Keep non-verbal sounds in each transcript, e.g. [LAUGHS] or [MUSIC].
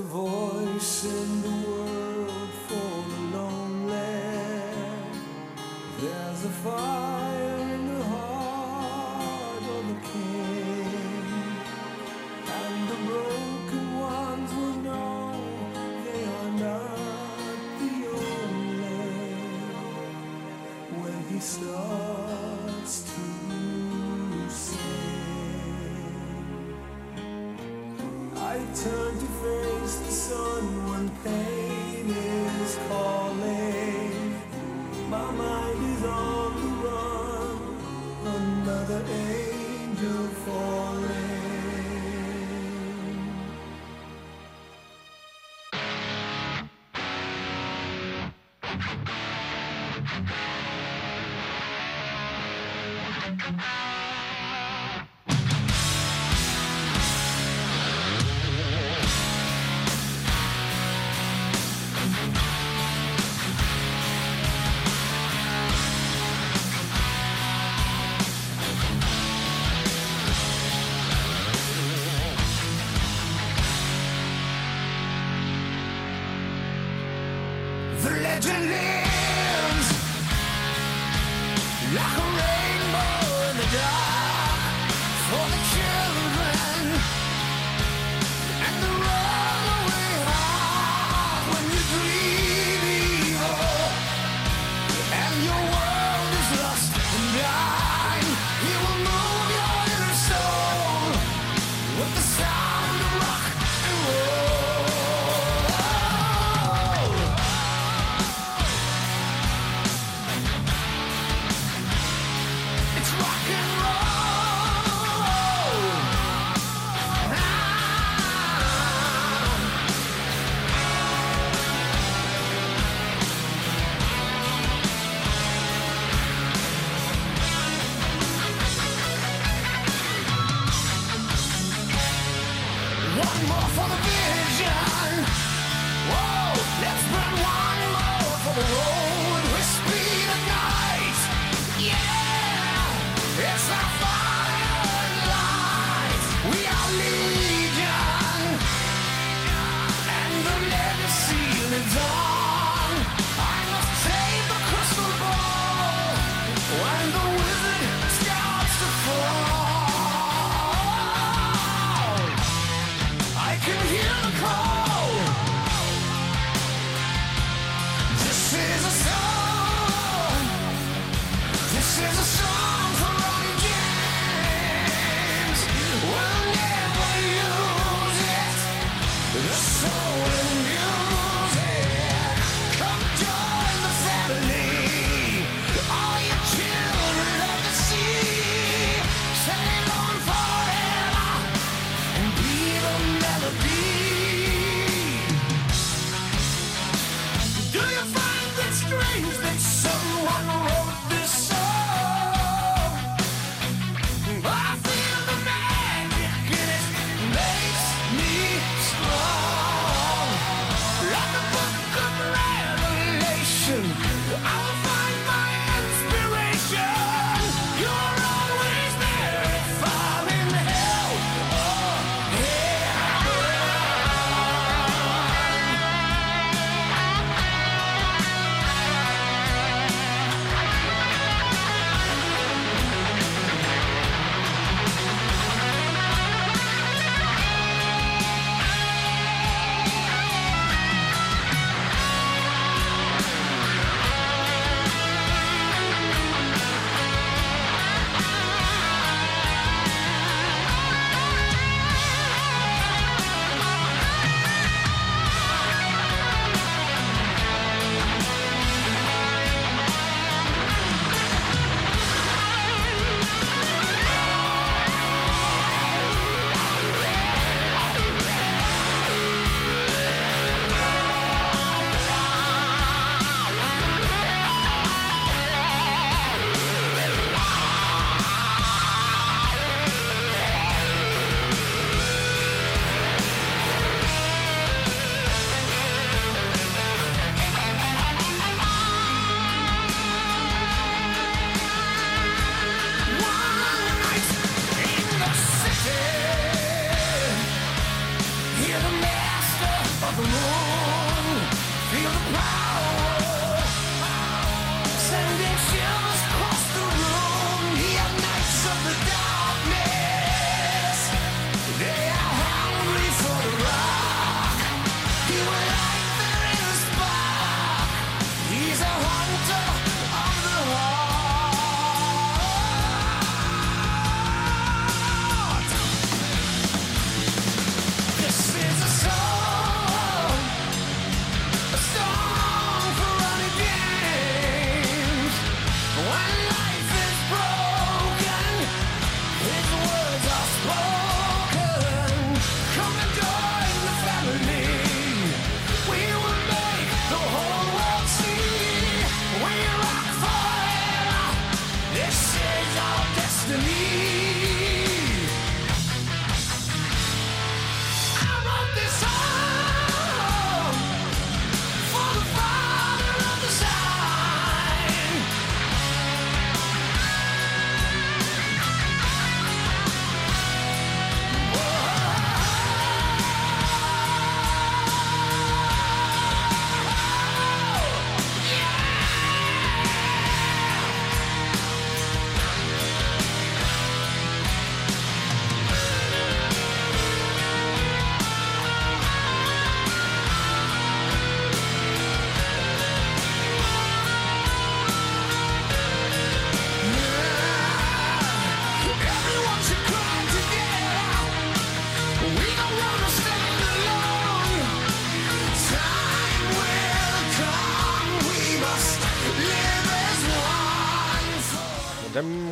Voice The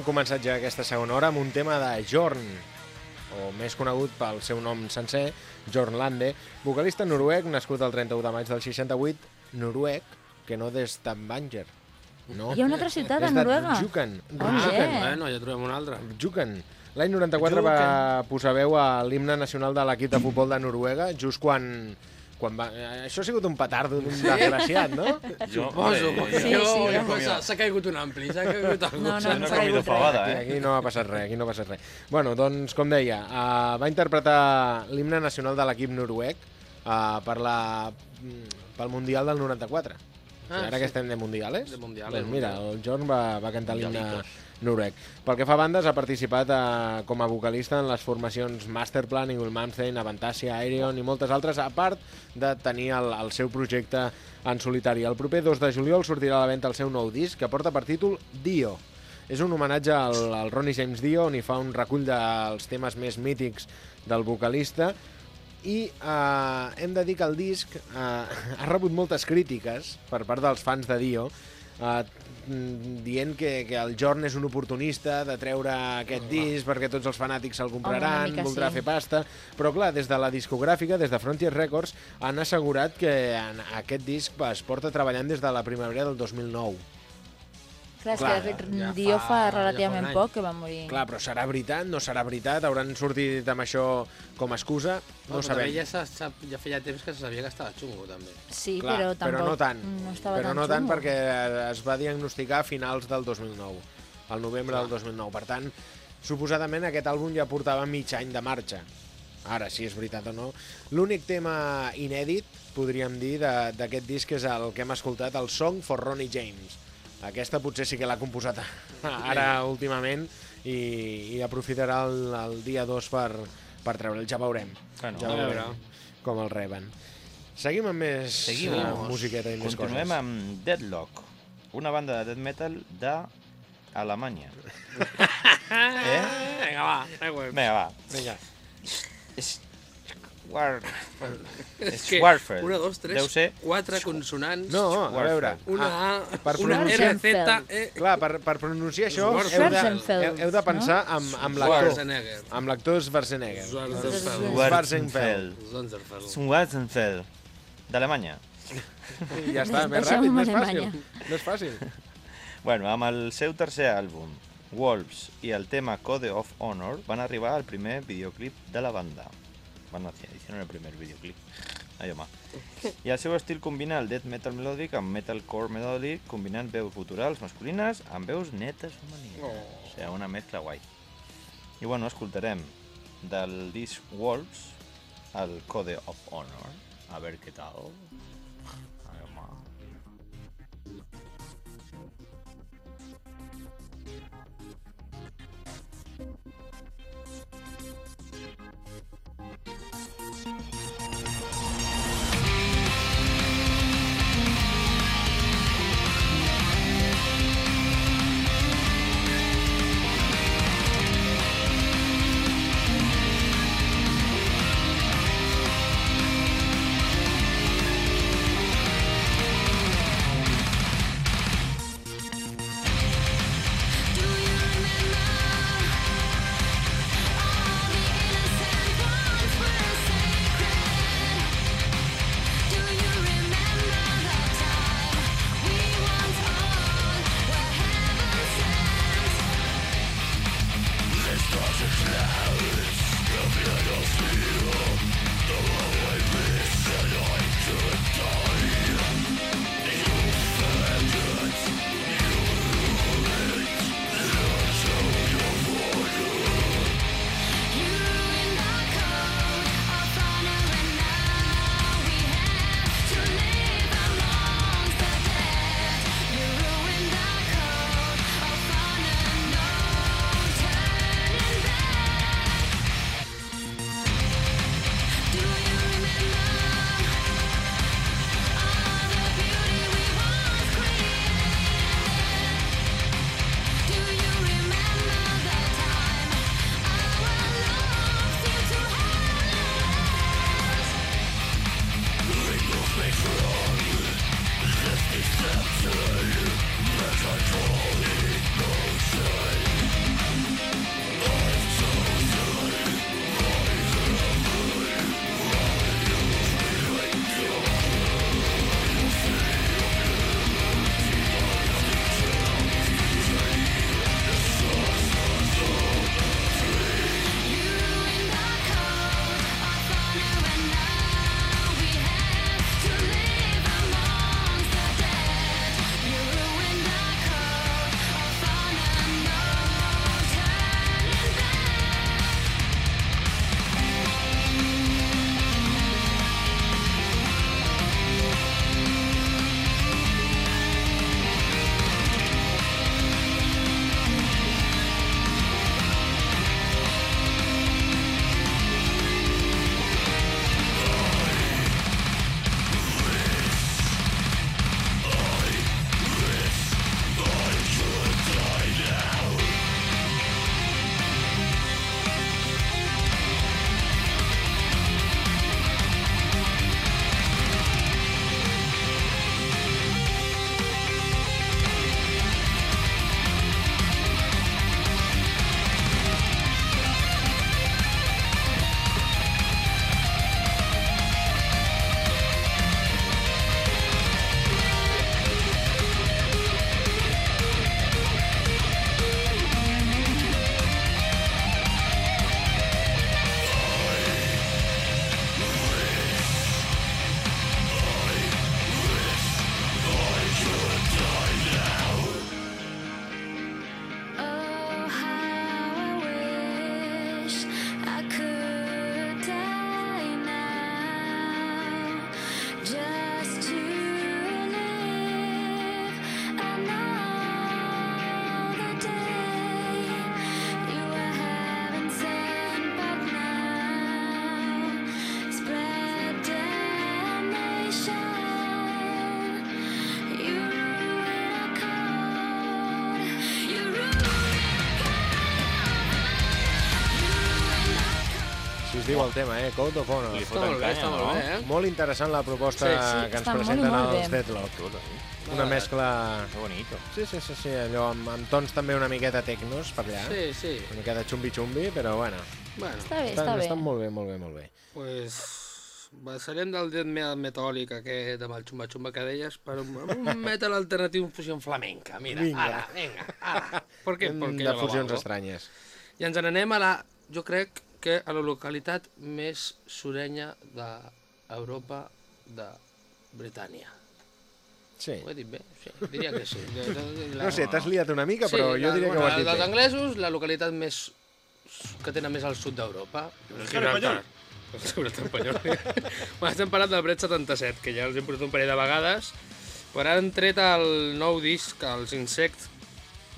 hem començat ja aquesta segona hora amb un tema de Jorn, o més conegut pel seu nom sencer, Jorn Lande, vocalista noruec, nascut el 31 de maig del 68, noruec, que no des d'Ambanger. No. Hi ha una altra ciutat a És de Noruega? Jukan. Ole. Jukan. Bueno, ja trobem una altra. Juken. L'any 94 va posar veu a l'himne nacional de l'equip de futbol de Noruega, just quan, quan va... eh, Això ha sigut un petardo d'un desgraciat, no? Jo, Suposo, eh, Sí, jo, sí, jo, s'ha- caigut un ampli, s'ha caigut algú. No, no, no no caigut fabada, Aquí, eh? aquí no ha passat res, aquí no ha passat res. Bueno, doncs, com deia, uh, va interpretar l'himne nacional de l'equip noruec uh, per la, mm, pel Mundial del 94. Ah, ara sí. que estem de mundiales, De mundiales, doncs mira, el Jorn va, va cantar l'himne. Noruec. Pel que fa a bandes, ha participat uh, com a vocalista en les formacions Masterplan, Ingulmanstein, Avantasia, Aerion i moltes altres, a part de tenir el, el seu projecte en solitari. El proper 2 de juliol sortirà a la venda el seu nou disc, que porta per títol Dio. És un homenatge al, al Ronnie James Dio, on hi fa un recull dels temes més mítics del vocalista, i eh, hem de dir que el disc eh, [LAUGHS] ha rebut moltes crítiques per part dels fans de Dio, eh, dient que, que el Jorn és un oportunista de treure aquest disc perquè tots els fanàtics se'l compraran, mica voldrà sí. fer pasta, però clar, des de la discogràfica, des de Frontier Records, han assegurat que en aquest disc es porta treballant des de la primavera del 2009. Clar, és Clar, que de fet ja Dio fa- fa ja fa relativament un any. poc que va morir. Clar, però serà veritat? No serà veritat? Hauran sortit amb això com a excusa? No No, ho sabem. ja, sap, ja feia temps que se sabia que estava xungo, també. Sí, Clar, però tampoc però no tant. no estava però tan no tant xungo. perquè es va diagnosticar a finals del 2009, al novembre del 2009. Per tant, suposadament aquest àlbum ja portava mig any de marxa. Ara, si és veritat o no. L'únic tema inèdit, podríem dir, de- d'aquest disc és el que hem escoltat, el Song for Ronnie James. Aquesta potser sí que l'ha composat [LAUGHS] ara últimament i, i aprofitarà el, el dia 2 per, per treure'l. Ja veurem. Bueno, ja a veurem veure. com el reben. Seguim amb més Seguim. eh, musiqueta i més Continuem coses. amb Deadlock, una banda de death metal d'Alemanya. [LAUGHS] eh? Vinga, va. Vinga, va. Vinga. War... És que Schwarfeld. una, dos, tres, Deu ser... quatre consonants. No, a veure, Una ah, A, per una pronunciar- R, Z, E... clar, per, per pronunciar això heu de, heu, de pensar amb, amb l'actor. Amb l'actor Schwarzenegger. Schwarzenfeld. Schwarzenfeld. Schwarzenfeld. D'Alemanya. I ja està, més Deixem ràpid, més fàcil. Més fàcil. Bueno, amb el seu tercer àlbum, Wolves, i el tema Code of Honor, van arribar al primer videoclip de la banda. Hacer, hicieron el primer videoclip. Ai, home. I el seu estil combina el death metal melòdic amb metalcore melòdic, combinant veus guturals masculines amb veus netes femenines. Oh. O sigui, una mescla guai. I bueno, escoltarem del disc Wolves el Code of Honor. A veure què tal. Diu el tema, eh? Code of Honor. Li Està foten molt bé, canya, està molt bé, eh? Molt interessant la proposta Sí, sí, que ens està molt presenten molt els bé. Deadlock. Una mescla... Que bonito. Sí, sí, sí, sí allò amb, amb tons també una miqueta tecnos per allà. Sí, sí. Una miqueta xumbi-xumbi, però bueno. Bueno, Està bé, Estan, està bé. estan molt bé, molt bé, molt bé. pues, passarem del death metal metàl·lic aquest amb el xumba-xumba que deies per un, un metal alternatiu amb fusió flamenca. Mira, Vinga. ara, vinga, ara. Per què? Perquè de fusions estranyes. I ens n'anem a la, jo crec que a la localitat més surenya d'Europa de Britània. Sí. Ho he dit bé? Sí, diria que sí. [LAUGHS] No sé, t'has liat una mica, però sí, jo diria que ho has dit dels bé. anglesos, la localitat més que tenen més al sud d'Europa. Gibraltar. Gibraltar espanyol. [LAUGHS] bueno, estem parlant del Bret 77, que ja els hem portat un parell de vegades, però han tret el nou disc, els Insect,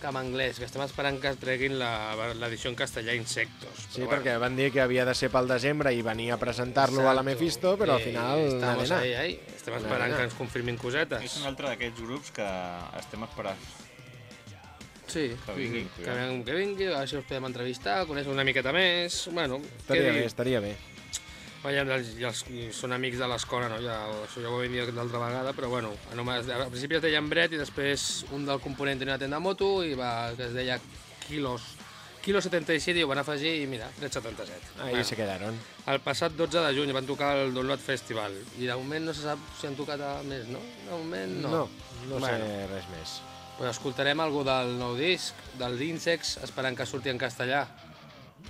que en anglès, que estem esperant que es treguin la- l'edició en castellà Insectos. Sí, Però perquè van dir que havia de ser pel desembre i venia a presentar-lo a la. Mephisto, però al Eh, final nada estamos de ahí, ahí. Estem esperant que ens confirmin És cosetes. un altre d'aquests grups que estem esperant. Sí, Que vinguin, que, vingui, que vingui, a veure si els podem entrevistar, conèixer una miqueta més... Bueno, Estaria bé, estaria bé. Els, i són amics de l'escola, no? Ja, això ja ho vam dir l'altra vegada, però bueno, només, al principi es deien Bret i després un del component tenia una tenda moto i va, que es deia Kilos, Kilo 77 i ho van afegir i mira, Bret 77. Ahí se quedaron. El passat 12 de juny van tocar el Download Festival i de moment no se sap si han tocat a més, no? De moment no. No, no sé Bueno. res més. Pues escoltarem algú del nou disc, dels Insects, esperant que surti en castellà,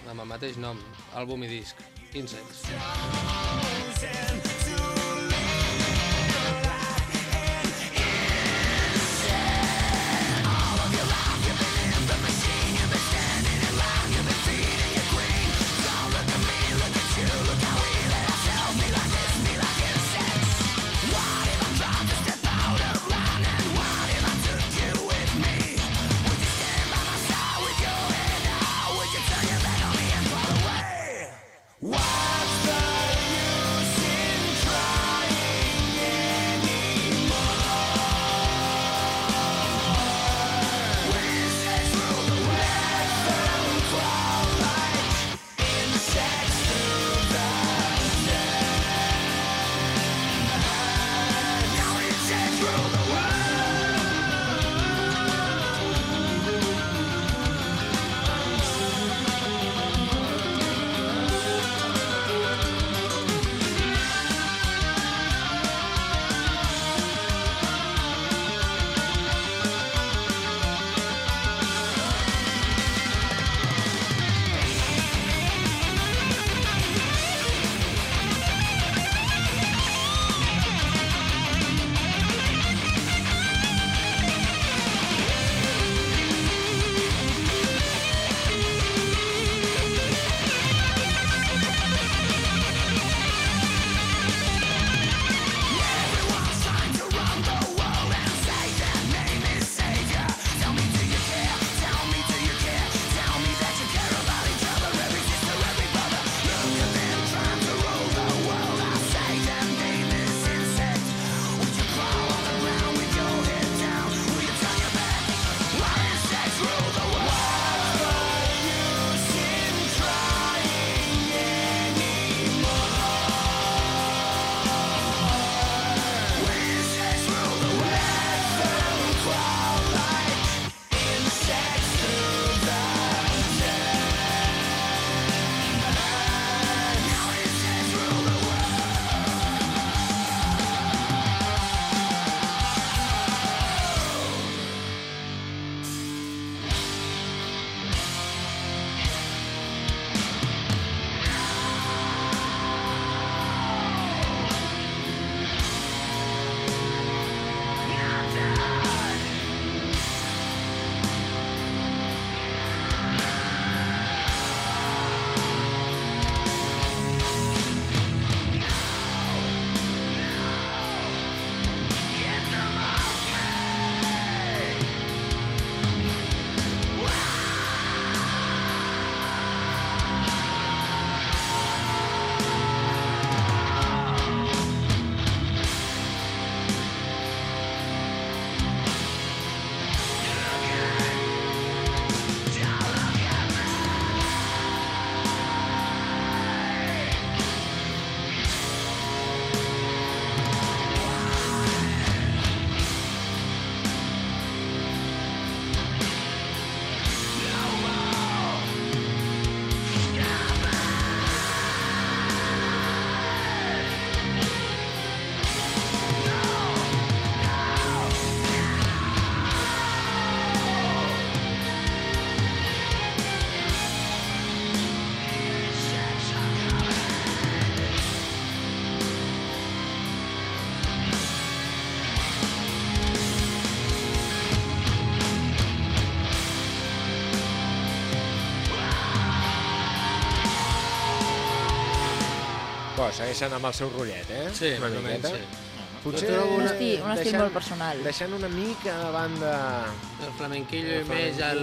amb el mateix nom, àlbum i disc, Insects. Això, segueixen amb el seu rotllet, eh? Sí, una miqueta. sí. Potser Un una- estil, un estil deixant- molt personal. Deixant una mica de banda... El flamenquillo i més el,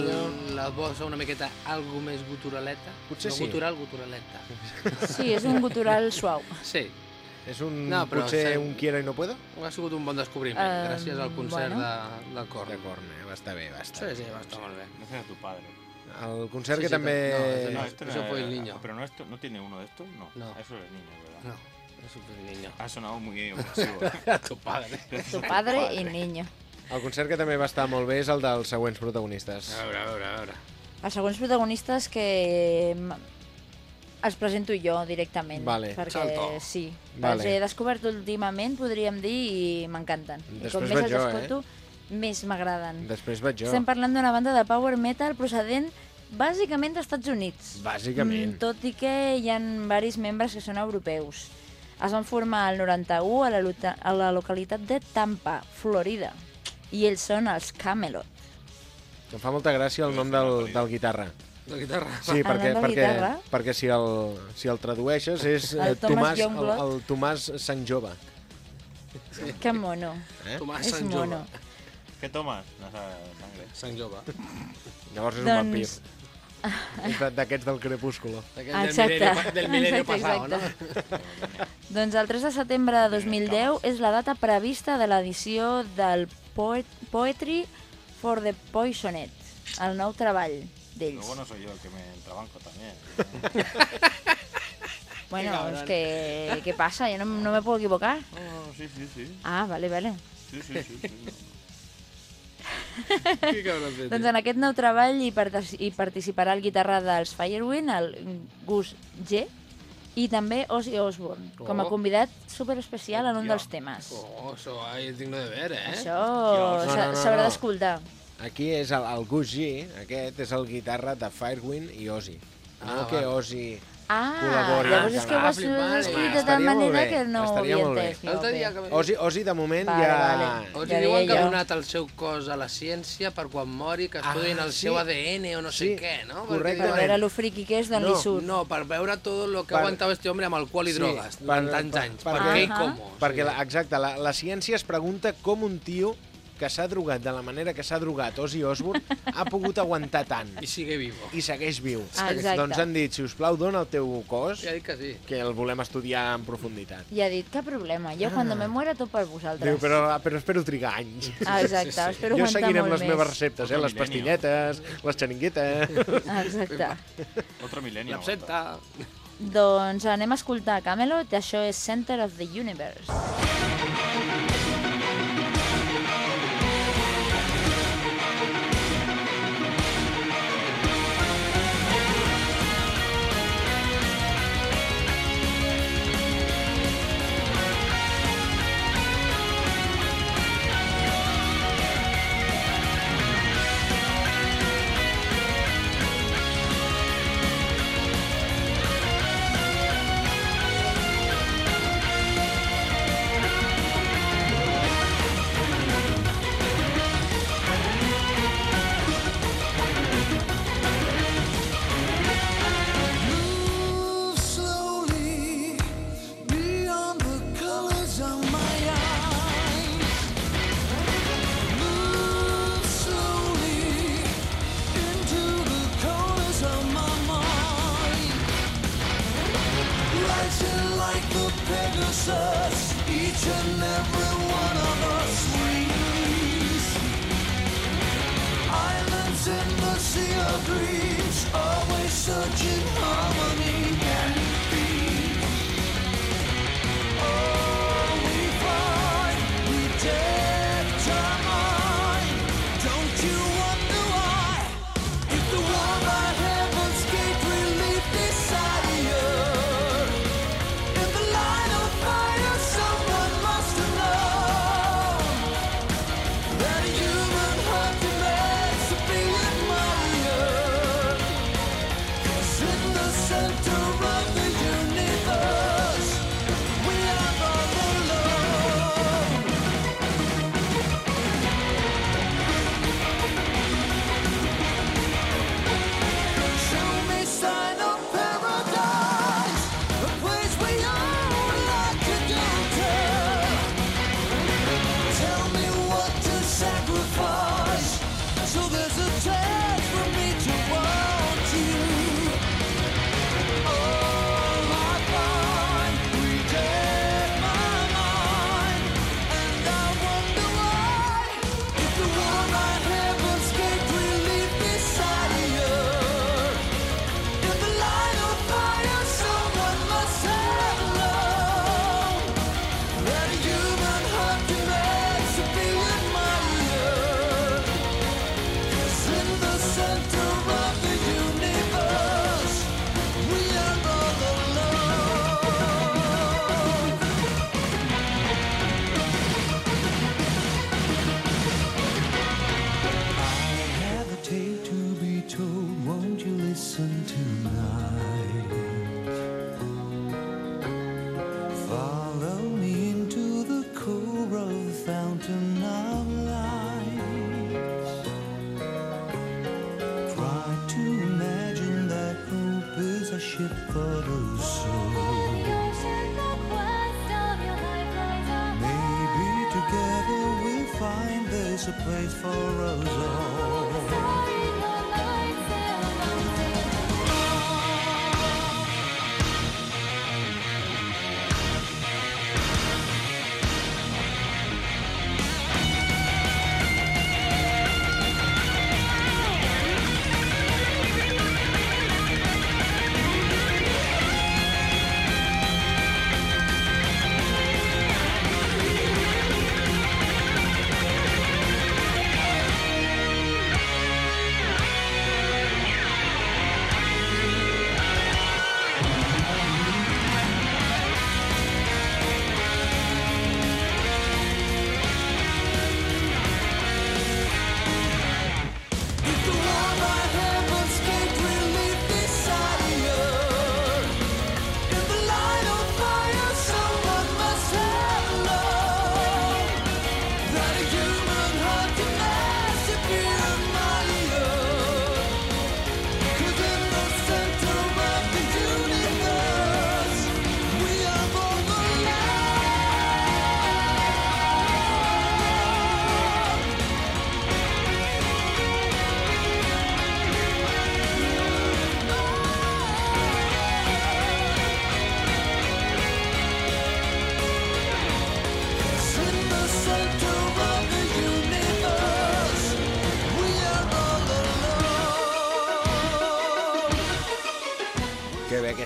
la bossa una miqueta algo més guturaleta. Potser no sí. gutural, guturaleta. [LAUGHS] Sí, és un gutural suau. Sí, És un, No, però potser se- un quiero i no puedo? ha sigut un bon descobriment, Eh, gràcies al concert bueno. de, del cor. D'acord, eh? va estar bé, va estar Sí, bé. sí, va estar molt bé. No sé a tu padre. El concert Sí, que sí, també... no, No, eso no fue es- el niño. Pero no, esto, ¿no tiene uno de estos? No. No. Eso es el niño, ¿verdad? No, és un niño. Ha sonado muy ofensivo. A tu padre. Tu padre i niño. El concert que també va estar molt bé és el dels següents protagonistes. A veure, a veure, a veure. Els següents protagonistes que els presento jo directament. Vale. Perquè Salto. sí, Vale. els he descobert últimament, podríem dir, i m'encanten. I com Després més vaig els jo, eh? escolto, més m'agraden. Després vaig jo. Estem parlant d'una banda de power metal procedent bàsicament dels Estats Units. Bàsicament. Mm, tot i que hi ha varis membres que són europeus. Es van formar al 91 a la, luta- a la localitat de Tampa, Florida. I ells són els Camelot. Em fa molta gràcia el nom del, del guitarra. La guitarra. Sí, El perquè, perquè, guitarra? perquè si, el, si el tradueixes és El eh, Tomàs, el, el Tomàs Sant Jove. Que mono. Eh? Tomàs Sant mono. Jove. ¿Qué tomas? No sabe sangre. Sant Jove. Llavors és un Doncs- vampir. D'aquests del crepúsculo. Exacte. del milenio, passat, no? Doncs el 3 de setembre de 2010 és la data prevista de l'edició del Poet Poetry for the Poisoned, el nou treball d'ells. Luego no soy yo el que me entrabanco también. [LAUGHS] Bueno, és que... ¿Qué pasa? ¿Yo no, no me puedo equivocar? No, sí, sí, sí. Ah, vale, vale. Sí, sí, sí. sí. Que cabroncete. Doncs en aquest nou treball hi, hi participarà el guitarra dels Firewind, el Gus G, i també Ozzy Osbourne, com a Oh. convidat superespecial en un dels temes. Oh, això és digne de ver, eh? Això no, s'ha- no, no, s'haurà no. d'escoltar. Aquí és el, el Gus G, aquest és el guitarra de Firewind i Ozzy. No Ah, que val. Ozzy... Ah, Col·labori. llavors és que ho has escrit de tal manera que no ho havia entès. L'altre dia que... Ozzy de moment Vale, ja... vale. O Ja diuen que ha donat el seu cos a la ciència per quan mori, que estudien Ah, el sí. seu ADN o no sé Sí, què, no? correcte. Per veure lo friqui que és d'on No, li surt. No, per veure tot el que Per- aguantava este home amb alcohol i Sí, drogues per- durant tants per- anys. per- Per què i com? Perquè, exacte, la, la ciència es pregunta com un tio que s'ha drogat de la manera que s'ha drogat Ozzy Osbourne [LAUGHS] ha pogut aguantar tant I sigue vivo. i segueix viu. Ah, exacte. Doncs han dit, si us plau, dona el teu cos, Ja que sí. que el volem estudiar en profunditat. I ha dit, cap problema, jo quan me muera tot per vosaltres. Diu, però, però espero trigar anys. Ah, exacte, espero jo aguantar seguiré amb molt les més. meves receptes, eh? Otro les milenio. pastilletes, les xeringuetes... Exacte. [LAUGHS] Otro milenio. L'absenta. doncs anem a escoltar Camelot, això és Center of the Universe.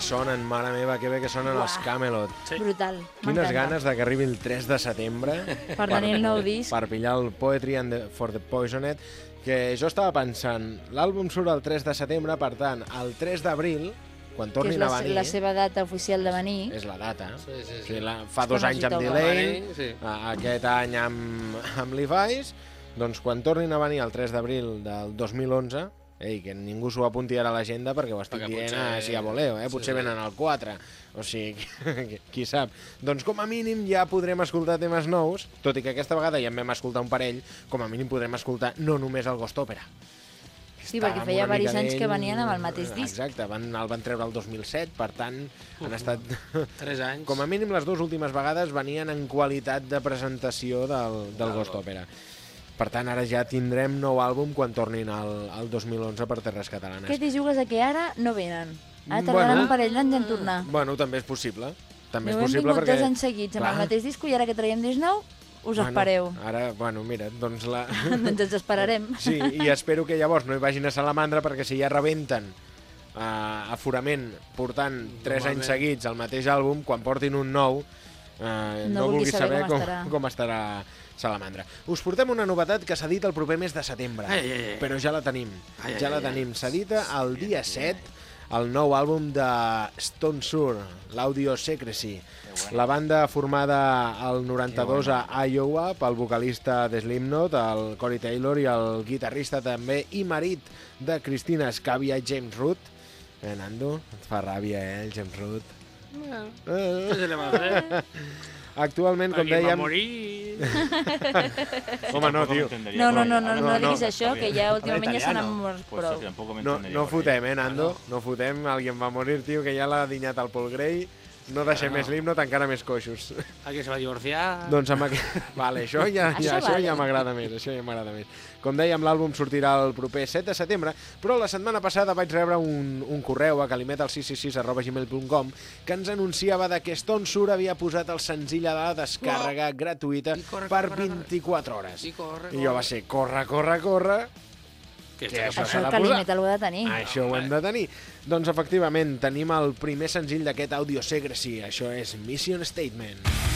Sonen, mare meva, que bé que sonen els Camelot. Brutal. Quines ganes de que arribi el 3 de setembre [LAUGHS] Per tenir el nou disc. per pillar el Poetry and the, for the Poisoned, que jo estava pensant, l'àlbum surt el 3 de setembre, per tant, el 3 d'abril, quan que és tornin la, a venir, la seva data oficial de venir. és la data. Sí, sí, sí. O sigui, la, fa dos anys amb delay, venir, sí. a- aquest any amb, amb Levi's, doncs quan tornin a venir el 3 d'abril del 2011, ei, que ningú s'ho apunti ara a l'agenda perquè ho estic Perquè dient potser- així a voleo, eh? potser sí. venen al 4, o sigui, qui- qui sap. Doncs com a mínim ja podrem escoltar temes nous, tot i que aquesta vegada ja en vam escoltar un parell, com a mínim podrem escoltar no només el Ghost Opera. Sí, perquè feia varis anys que venien amb el mateix disc. Exacte, van, el van treure el 2007, per tant, han estat... Tres anys. Com a mínim, les dues últimes vegades venien en qualitat de presentació del, del Ghost Opera. Per tant, ara ja tindrem nou àlbum quan tornin al, al 2011 per Terres Catalanes. Què t'hi jugues a que ara no venen? Ara Bueno. tardaran un parell d'anys en tornar. Bueno, també és possible. També és Heu hem possible vingut perquè... dos anys seguits amb Clar. el mateix disco i ara que traiem disc nou, us Bueno, espereu. Ara, bueno, mira, doncs la... [LAUGHS] doncs ens esperarem. [LAUGHS] Sí, i espero que llavors no hi vagin a Salamandra perquè si ja rebenten uh, aforament portant 3 anys seguits el mateix àlbum, quan portin un nou uh, no, No vulgui saber saber com com, estarà. com estarà Salamandra. Us portem una novetat que s'ha dit el proper mes de setembre, Ai, ai, ai. però ja la tenim. Ai, ai, ja la ai, tenim. S'edita el dia 7 el nou àlbum de Stone Sour, l'Audio Secrecy. La banda formada al 92 a Iowa pel vocalista de Slipknot, el Corey Taylor, i el guitarrista també i marit de Cristina Scavia, James Root. Eh, Nando, et fa ràbia, eh, el James Root. Què Eh, se li va fer? [LAUGHS] actualment, com Alguien va dèiem... morir. [LAUGHS] Home, no, tio. No, no, no, no, no, no, diguis no. això, que ja últimament ja se n'han Italiano. mort prou. No, no fotem, eh, Nando? No fotem, alguien va morir, tio, que ja l'ha dinyat el Paul Gray. No deixem Bueno. més l'himnot, encara més coixos. Alguien se va divorciar. doncs amb aquest... [LAUGHS] Vale, això ja, ja, Això això vale. ja m'agrada més, això ja m'agrada més. Com dèiem, l'àlbum sortirà el proper 7 de setembre, però la setmana passada vaig rebre un, un correu a calimet666.gmail.com que ens anunciava de que Stone Sur havia posat el senzill a la descàrrega gratuïta I corre, per corre, corre. 24 hores. I corre, I jo va ser, corre, corre, corre, Que Què això s'ha Això el. Calimet l'heu de tenir. això ho hem de tenir. Doncs efectivament, tenim el primer senzill d'aquest Audio Secrecy. Això és Mission Statement. You won't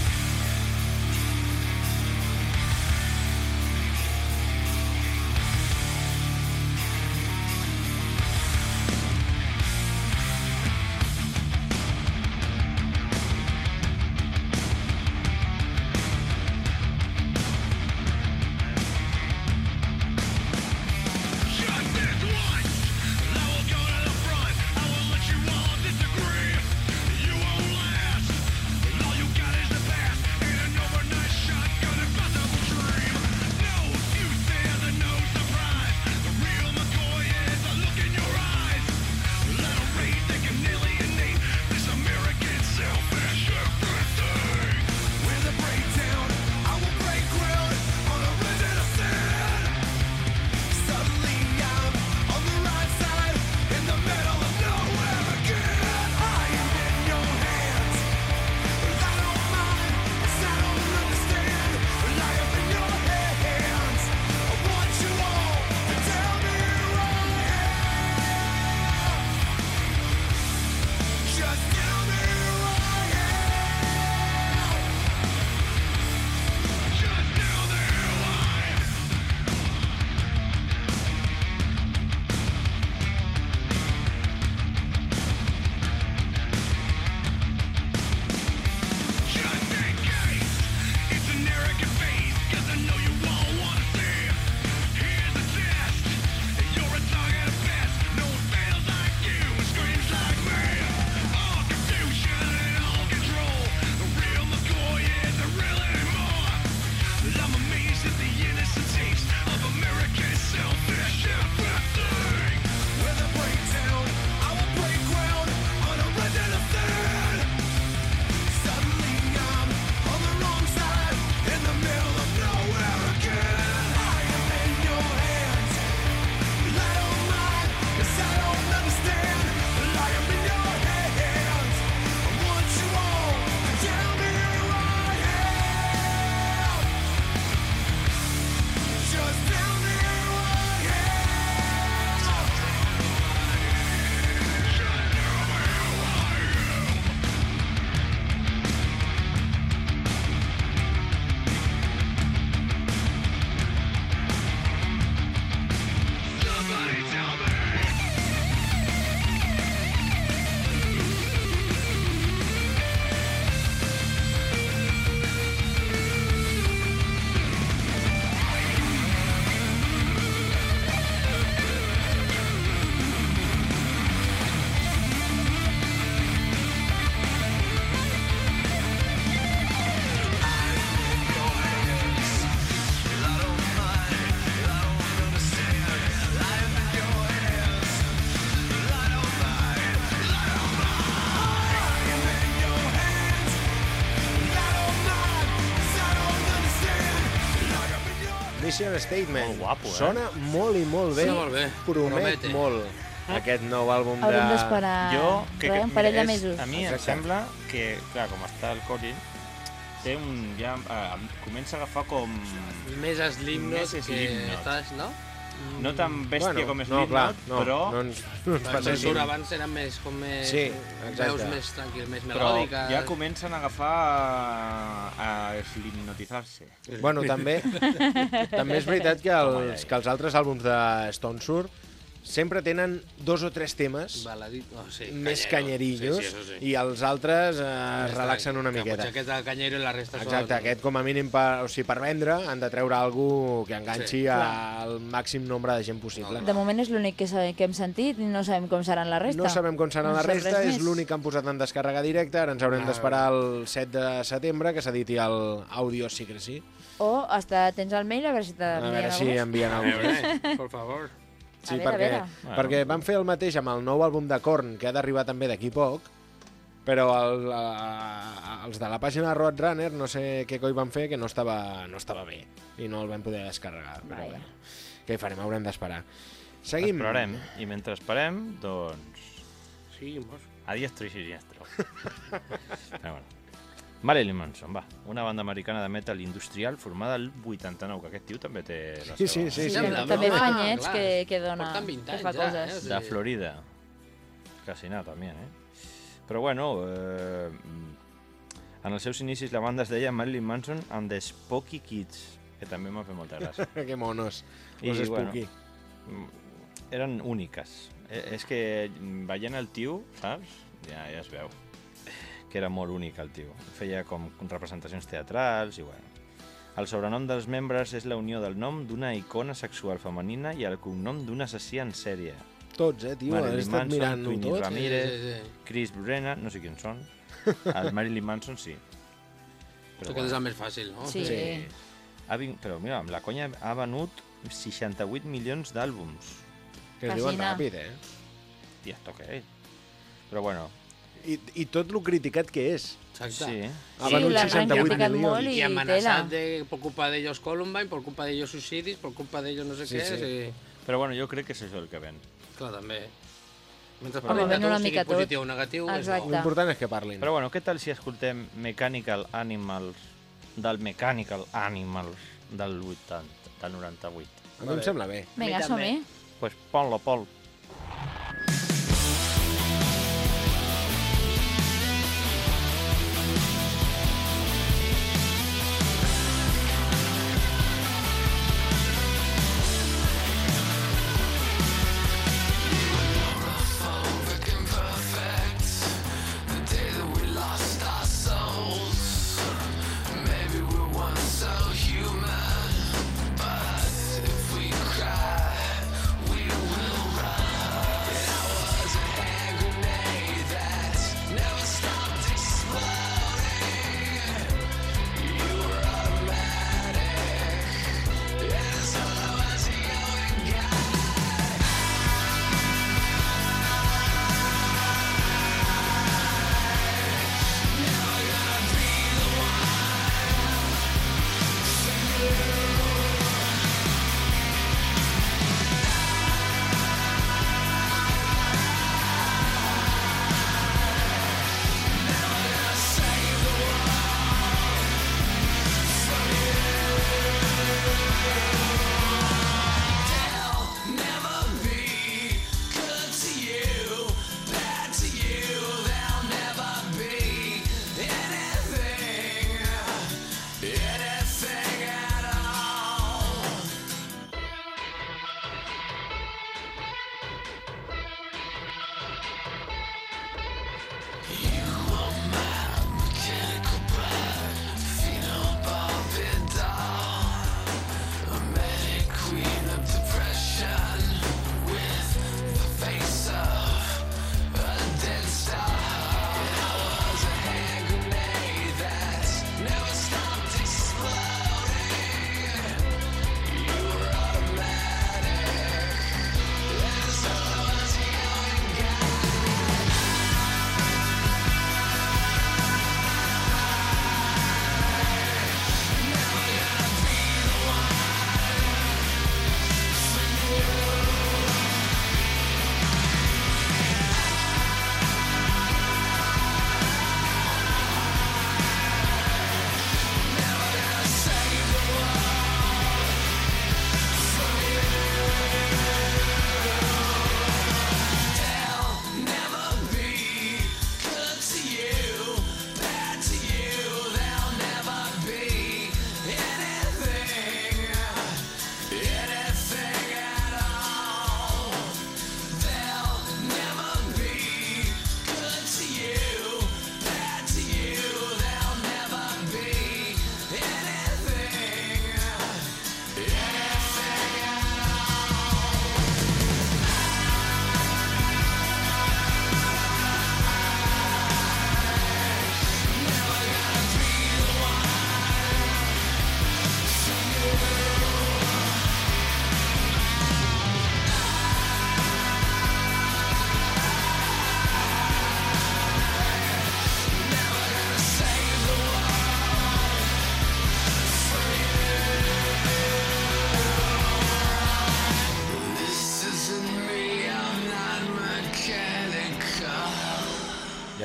Mission Statement. Molt guapo, eh? Sona molt i molt bé. Sona molt bé. Promet Promete. molt aquest nou àlbum Haurem de... d'esperar Jo, que, que, un parell de és- mesos. A mi em Exacte. sembla que, clar, com està el Colin, té un, ja eh, comença a agafar com... Més Més que Slipknot. estàs, no? No tan bèstia bueno, com no, Slipknot, clar, no, però, no ens, no ens La passéssim. censura abans eren més, com més... Sí, exacte. Veus més tranquil, més però melòdiques. ja comencen a agafar a, a slipnotitzar-se. Bueno, també, també és veritat que els, que els altres àlbums de Stone Sour sempre tenen dos o tres temes Baladit, oh, sí, més canyero. canyerillos Sí, sí, sí. i els altres eh, es relaxen una miqueta. Aquest el canyero i la resta Exacte, són... aquest com a mínim per, o sigui, per vendre han de treure algú que enganxi Sí. al màxim nombre de gent possible. De moment és l'únic que, sabem, que hem sentit i no sabem com seran la resta. No sabem com serà No la resta, res és l'únic que han posat en descàrrega directa, ara ens haurem d'esperar el 7 de setembre que s'editi el Audio Secrecy. O hasta tens el mail a veure si A t'envien veure si alguna envien A algú. veure, por favor. Sí, veure, perquè, veure. perquè van fer el mateix amb el nou àlbum de Korn, que ha d'arribar també d'aquí poc, però el, a, els de la pàgina de Roadrunner no sé què coi van fer, que no estava, no estava bé i no el vam poder descarregar. Però Vaja. bueno, què hi farem? Haurem d'esperar. Seguim. Esperarem. I mentre esperem, doncs... Sí, mos. A diestro y [LAUGHS] siniestro. Però bueno. Marilyn Manson, va. Una banda americana de metal industrial formada el 89, que aquest tio també té la Sí, seva... sí, sí. Sembla, També fa anyets que, que dona, Porten 20 que anys ja, eh? De Florida. Casi nada, también, ¿eh? Però bueno, eh, en els seus inicis la banda es deia Marilyn Manson and the Spooky Kids, que també m'ha fet molta gràcia. [LAUGHS] que monos. I, Los bueno, Spooky. Mm, Eren úniques. Eh, És que mm, veient el tio, saps? Ja, ja es veu que era molt únic el tio. Feia com representacions teatrals i bueno. El sobrenom dels membres és la unió del nom d'una icona sexual femenina i el cognom d'un assassí en sèrie. Tots, eh, tio? Marilyn estat Manson, mirant-ho Twinnie tot. Ramírez. Sí, sí, sí. Chris Brennan, no sé quins són. [LAUGHS] El Marilyn Manson sí. Però aquest és el més fàcil, no? Sí. Sí. Ha vin... Però mira, amb la conya ha venut 68 milions d'àlbums. Que es diuen ràpid, eh? I esto què és? Però bueno, I, I tot lo criticat que és. Exacte. sí. Sí, l'han 68 criticat molt i amenazat tela. de, por culpa de ellos Columbine, por culpa de ellos suïcidis, por culpa de ellos no sé Sí, què. sí. Sí. Però bueno, jo crec que és això el que ven. Clar, també. Mentre parlem de tot, sigui mica tot. positiu o negatiu, és Exacte. bo. L'important és que parlin. Però bueno, què tal si escoltem Mechanical Animals del Mechanical Animals del 80, del 98? A mi em sembla bé. Vinga, som-hi. Pues ponlo, Pol.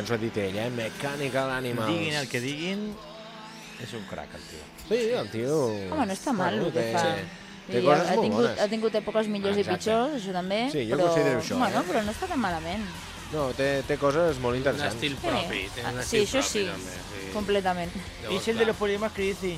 Ens ho ha dit ell, eh? Mechanical Animals. Diguin el que diguin, és un crack, el tio. Sí, el tio... Home, no està mal el que té- fa. Té I coses ha, tingut, bones. ha tingut èpoques millors Exacte. i pitjors, això també. Sí, jo però, considero això, Bueno, eh? però no està tan malament. No, té, té coses molt Un interessants. estil Sí. propi. Té un Ah, estil sí, això propi, sí, també, sí. completament. Llavors, És el de los problemas que dice.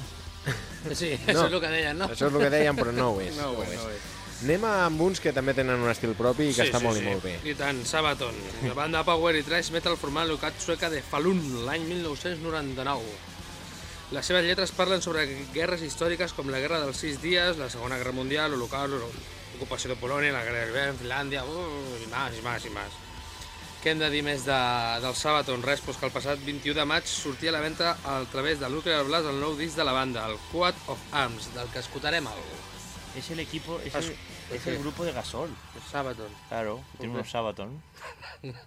Sí, això és el que deien, no? Això és el que deien, però no ho és. No ho és, no ho és. Anem amb uns que també tenen un estil propi i que està molt i molt bé. I tant, Sabaton, la banda Power i Thrash Metal formada local sueca de Falun l'any 1999. Les seves lletres parlen sobre guerres històriques com la Guerra dels Sis Dies, la Segona Guerra Mundial, l'Holocaust, l'ocupació de Polònia, la Guerra d'Hivern, Finlàndia, uh, i més, i més, i més. Què hem de dir més de, del Sabaton? Res, doncs que el passat 21 de maig sortia a la venda a través de Nuclear Blast el nou disc de la banda, el Quad of Arms, del que escoltarem algo. Es el equipo, es As- el, es sí. el grupo de Gasol. Sabaton. Claro, tiene unos Sabaton. bueno,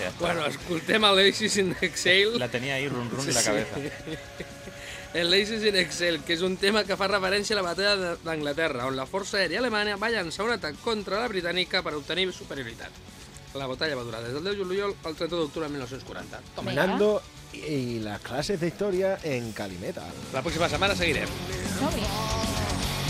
ya está. Bueno, escoltem el Aces in Exhale. La tenía ahí, run run de la cabeza. [LAUGHS] El Aces in Excel, que és un tema que fa referència a la batalla de- d'Anglaterra, on la força aèria alemanya va llançar un atac contra la britànica per obtenir superioritat. La batalla va durar des del 10 de juliol al 30 d'octubre de 1940. Toma. Vinga. Nando y las clases de historia en Calimetal. La pròxima setmana seguirem.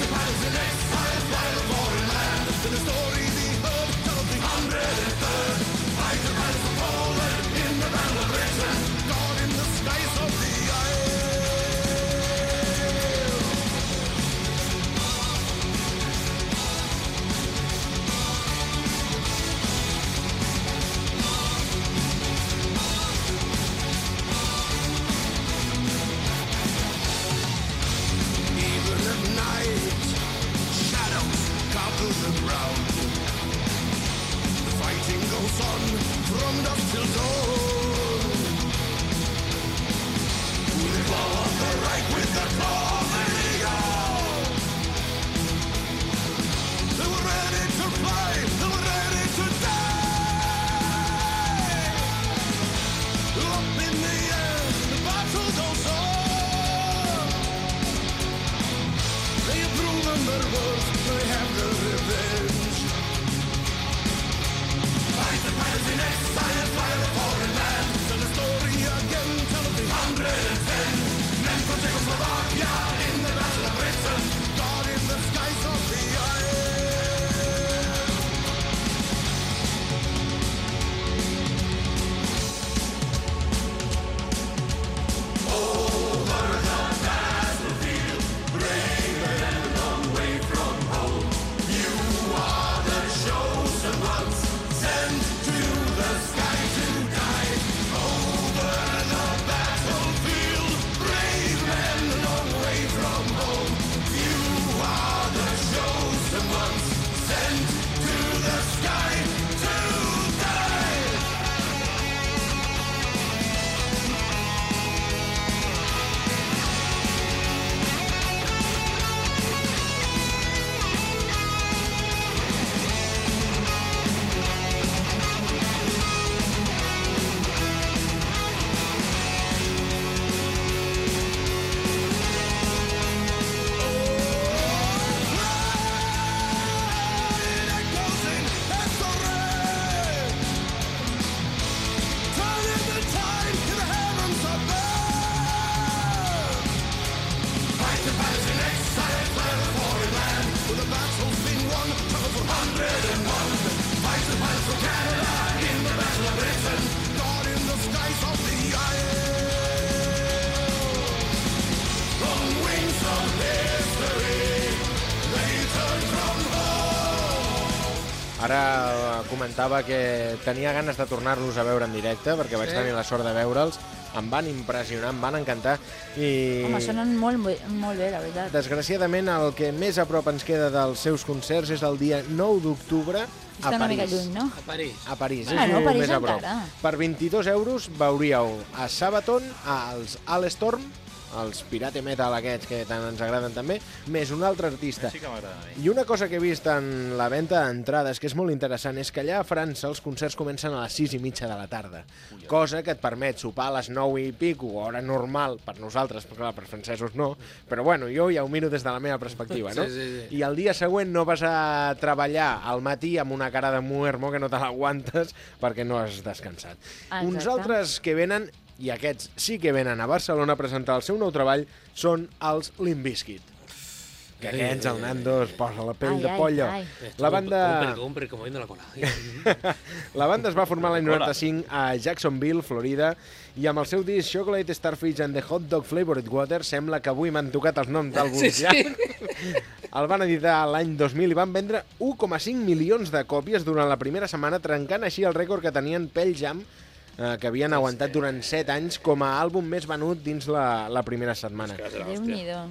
Som-hi. Ara comentava que tenia ganes de tornar-los a veure en directe, perquè vaig Sí? tenir la sort de veure'ls. Em van impressionar, em van encantar. I... Home, sonen molt, molt bé, la veritat. Desgraciadament, el que més a prop ens queda dels seus concerts és el dia 9 d'octubre a una París. lluny, no? A París. A París, Ah, és no, París més a prop. encara. Per 22 euros veuríeu a Sabaton, als Alestorm, els Pirate Metal aquests que tant ens agraden també, més un altre artista. Sí que m'agrada. I una cosa que he vist en la venda d'entrades que és molt interessant és que allà a França els concerts comencen a les 6 i mitja de la tarda, cosa que et permet sopar a les 9 i pico, hora normal per nosaltres, però clar, per francesos no, però bueno, jo ja ho miro des de la meva perspectiva, [LAUGHS] no? Sí, sí, sí. I el dia següent no vas a treballar al matí amb una cara de muermo que no te l'aguantes perquè no has descansat. Ah, Uns exacte. altres que venen, i aquests sí que venen a Barcelona a presentar el seu nou treball, són els Limp Bizkit. Que aquests, el Nando, es posa la pell Ai, de pollo. ai. La banda... Compre, compre, la cola. [LAUGHS] La banda es va formar l'any Hola. 95 a Jacksonville, Florida, i amb el seu disc Chocolate Starfish and the Hot Dog Flavored Water sembla que avui m'han tocat els noms d'àlbums Sí, sí. [LAUGHS] El van editar l'any 2000 i van vendre 1,5 milions de còpies durant la primera setmana, trencant així el rècord que tenien Pearl Jam, eh, que havien aguantat durant 7 anys com a àlbum més venut dins la, la primera setmana. Déu-n'hi-do.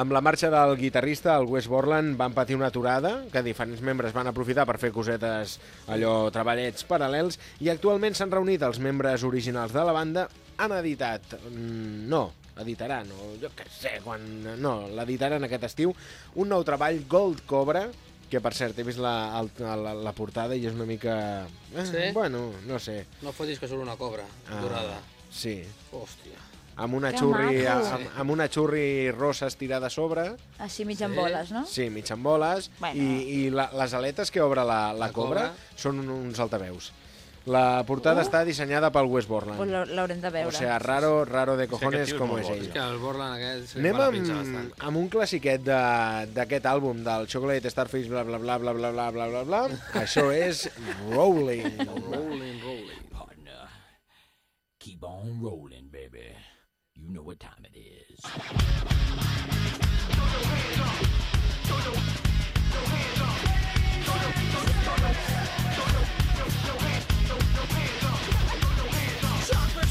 Amb la marxa del guitarrista, el Wes Borland, van patir una aturada, que diferents membres van aprofitar per fer cosetes, allò, treballets paral·lels, i actualment s'han reunit els membres originals de la banda, han editat, mm, no, editaran, o jo què sé, quan... No, l'editaran aquest estiu, un nou treball, Gold Cobra, que per cert he vist la, el, la, la portada i és una mica... Eh, Sí? Bueno, no sé. No fotis que surt una cobra Ah, dorada. Sí, Hòstia. amb una, Que xurri, maco. amb, amb una xurri rosa estirada a sobre, Així mig en Sí. boles, no? Sí, mig amb boles, Bueno. i, i la, les aletes que obre la, la, La cobra, cobra. són un- uns altaveus. La portada Uh. està dissenyada pel Wes Borland. Pues l'hau- l'haurem de o veure. sea, raro, raro de cojones és com és ell. És que el Borland aquest se Anem amb, amb un classiquet de- d'aquest àlbum, del Chocolate Starfish, bla, bla, bla, bla, bla, bla, bla, bla, bla. Això és Rolling. [LAUGHS] Rolling, rolling. partner. Keep on rolling, baby. You know what time it is.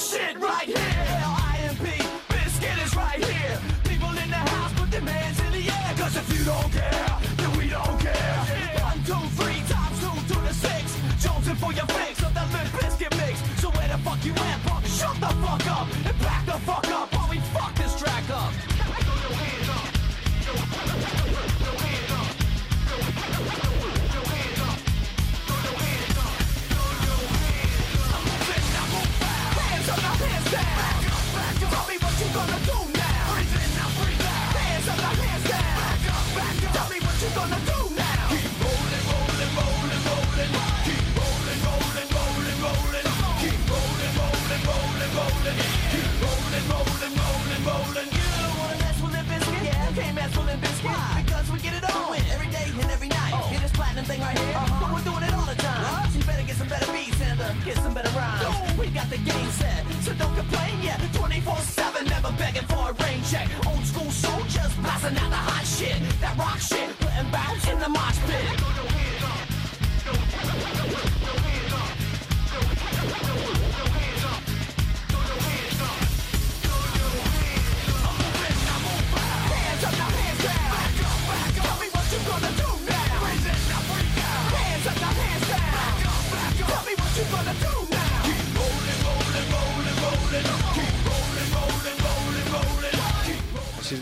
shit right here.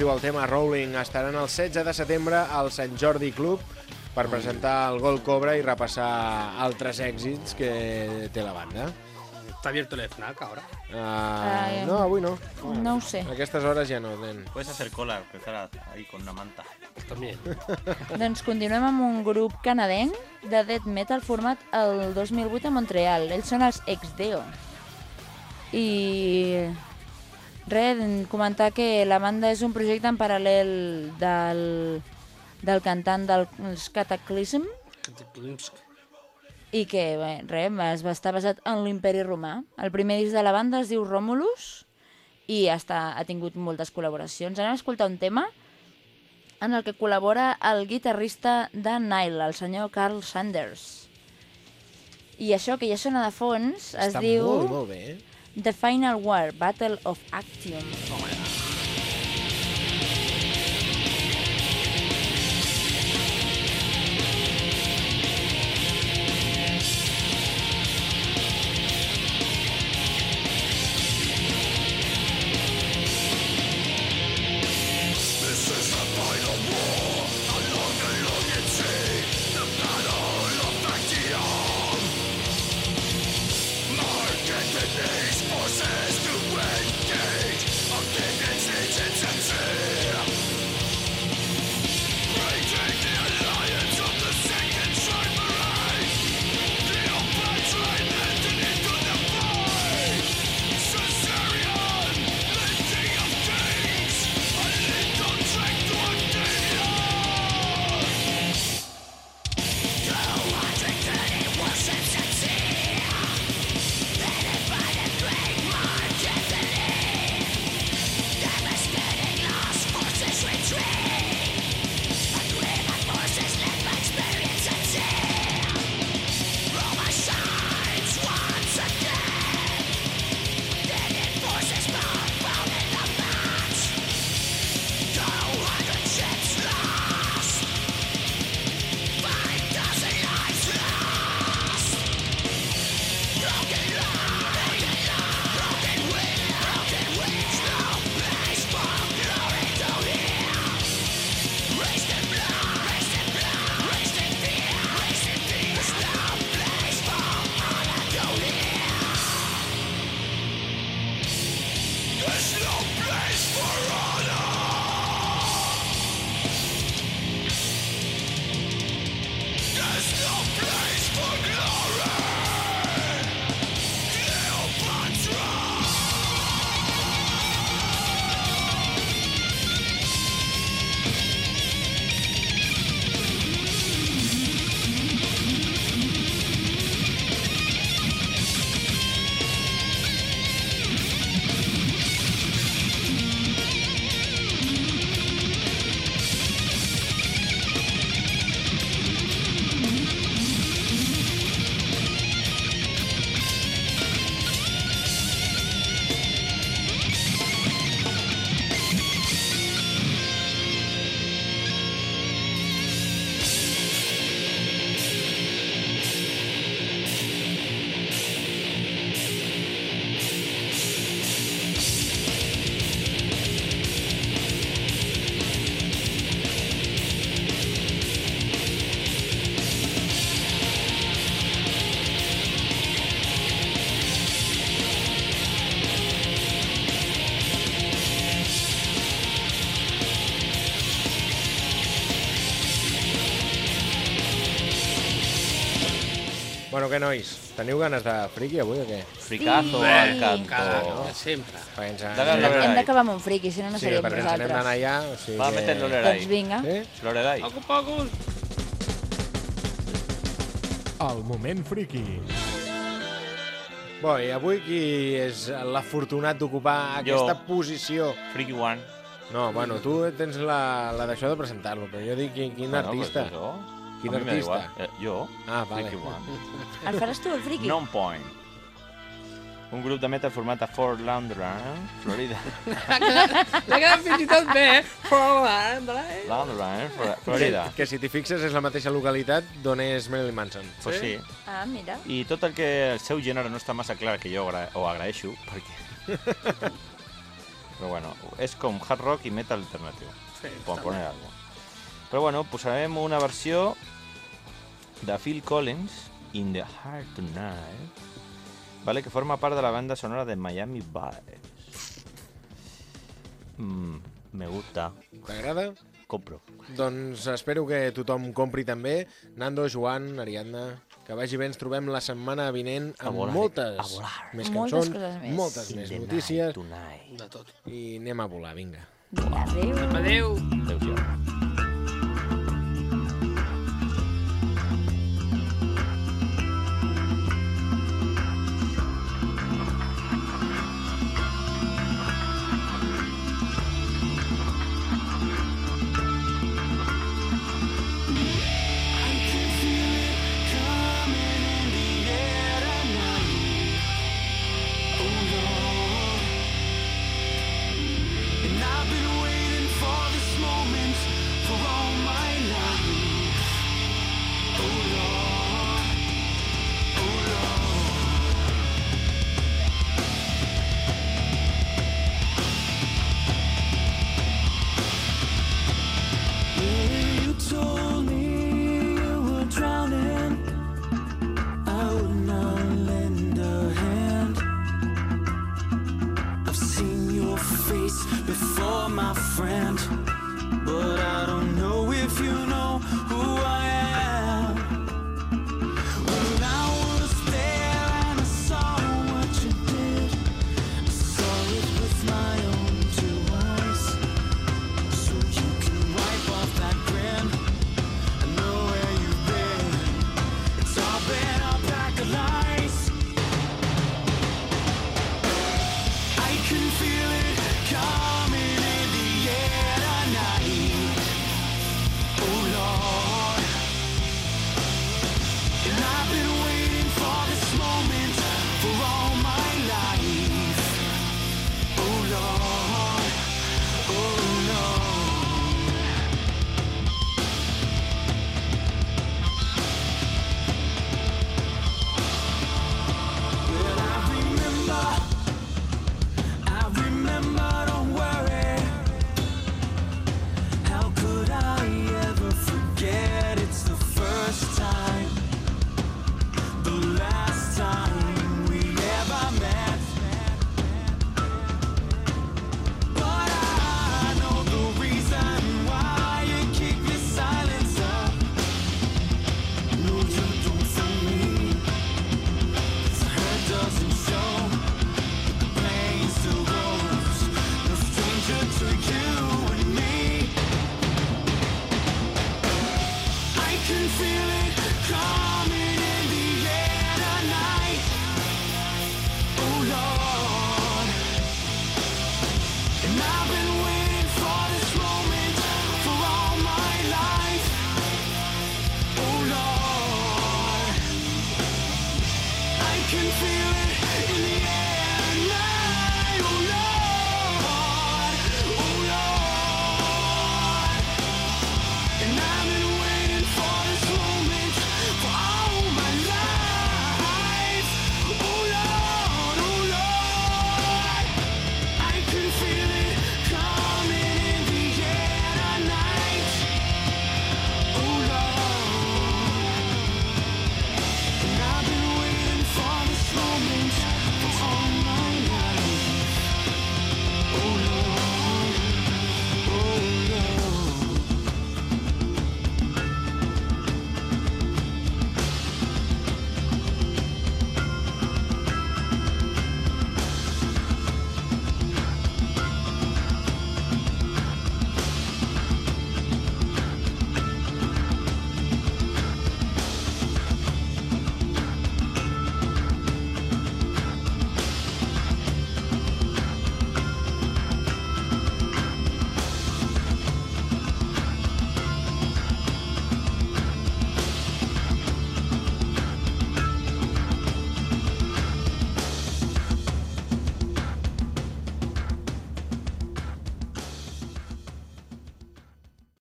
Diu el tema Rolling. Estaran el 16 de setembre al Sant Jordi Club per presentar el Gol Cobra i repassar altres èxits que té la banda. Está abierto el FNAC ahora. Uh, Eh, no, avui no. No ho sé. A aquestes hores ja no, nen. Puedes hacer cola, empezar ahí con una manta. También. [LAUGHS] Doncs continuem amb un grup canadenc de death metal format el 2008 a Montreal. Ells són els Ex-Deo. I res, comentar que la banda és un projecte en paral·lel del, del cantant dels Cataclysm i que bé, res, es va estar basat en l'imperi romà. El primer disc de la banda es diu Romulus i està, ha tingut moltes col·laboracions. Anem a escoltar un tema en el que col·labora el guitarrista de Nile, el senyor Carl Sanders. I això que ja sona de fons es Està diu molt, molt bé, eh? The Final War, Battle of Actium. Bueno, què, nois? Teniu ganes de friki avui o què? Fricazo Sí. al canto. Cada, no? sempre. Hem d'acabar amb un friqui, si no, no Sí, seríem perquè ens anem d'anar nosaltres. allà, o sigui Va, que... mete el Lorelai. Doncs vinga. Sí? Lorelai. Poco, poco. El moment friki. Bo, i avui qui és l'afortunat d'ocupar Jo. aquesta posició? Freaky One. No, bueno, tu tens la, la d'això de presentar-lo, però jo dic quin, quin Bueno, artista. Eso. Quin A artista? Eh, yo. Ah, vale. Freaky One. [LAUGHS] El faràs tu, el friqui? Non Point. Un grup de metal format a Fort Lauderdale, Florida. [LAUGHS] L'ha quedat fins i tot bé, eh? Lauderdale. Lauderdale, Flor- Florida. Que, que si t'hi fixes és la mateixa localitat d'on és Marilyn Manson. Pues sí. Ah, mira. I tot el que el seu gènere no està massa clar, que jo agra ho agraeixo, perquè... [LAUGHS] Però bueno, és com hard rock i metal alternatiu. Sí, està poner algo. Però bueno, posarem una versió de Phil Collins, In the Heart Tonight, Vale, que forma part de la banda sonora de Miami Vice. Mm, me gusta. T'agrada? Compro. Doncs espero que tothom compri també. Nando, Joan, Ariadna, que vagi bé. Ens trobem la setmana vinent A amb volar, moltes a volar. més Moltes cançons, coses més. moltes In més notícies night tonight. De tot. i anem a volar, vinga. Adéu. Adéu. Adéu-siau.